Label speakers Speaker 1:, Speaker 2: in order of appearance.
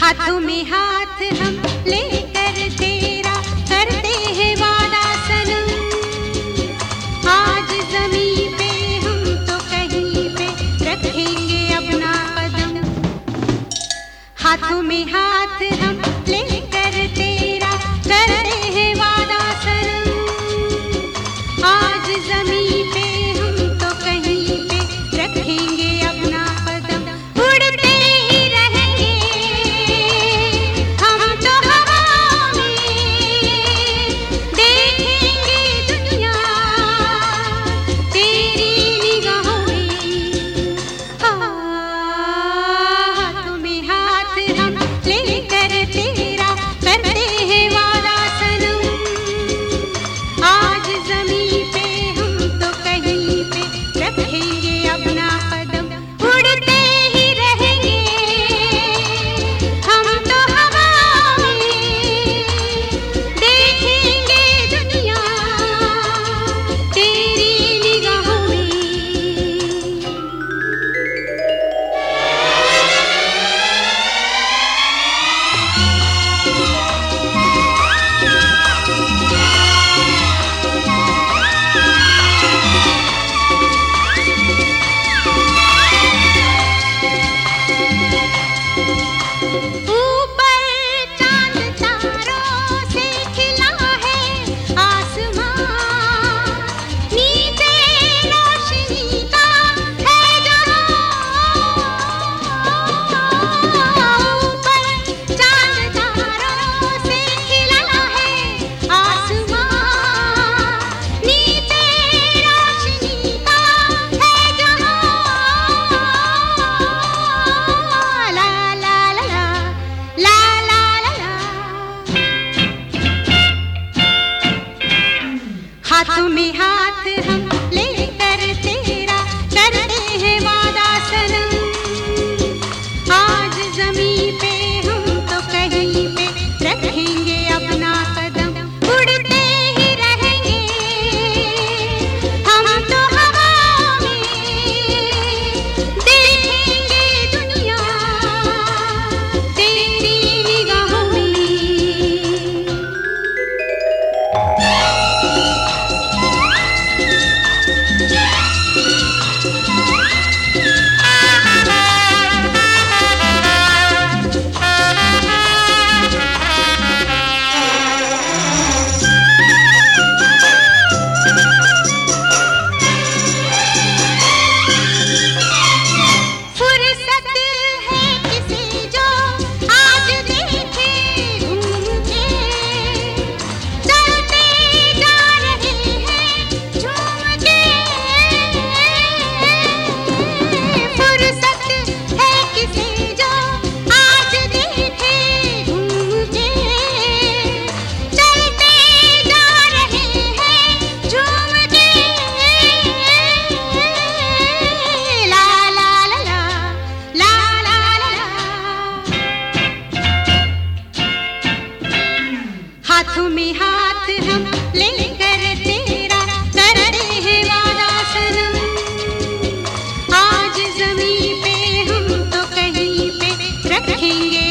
Speaker 1: हाथों में हाथ हमें हाथ हम Hanging.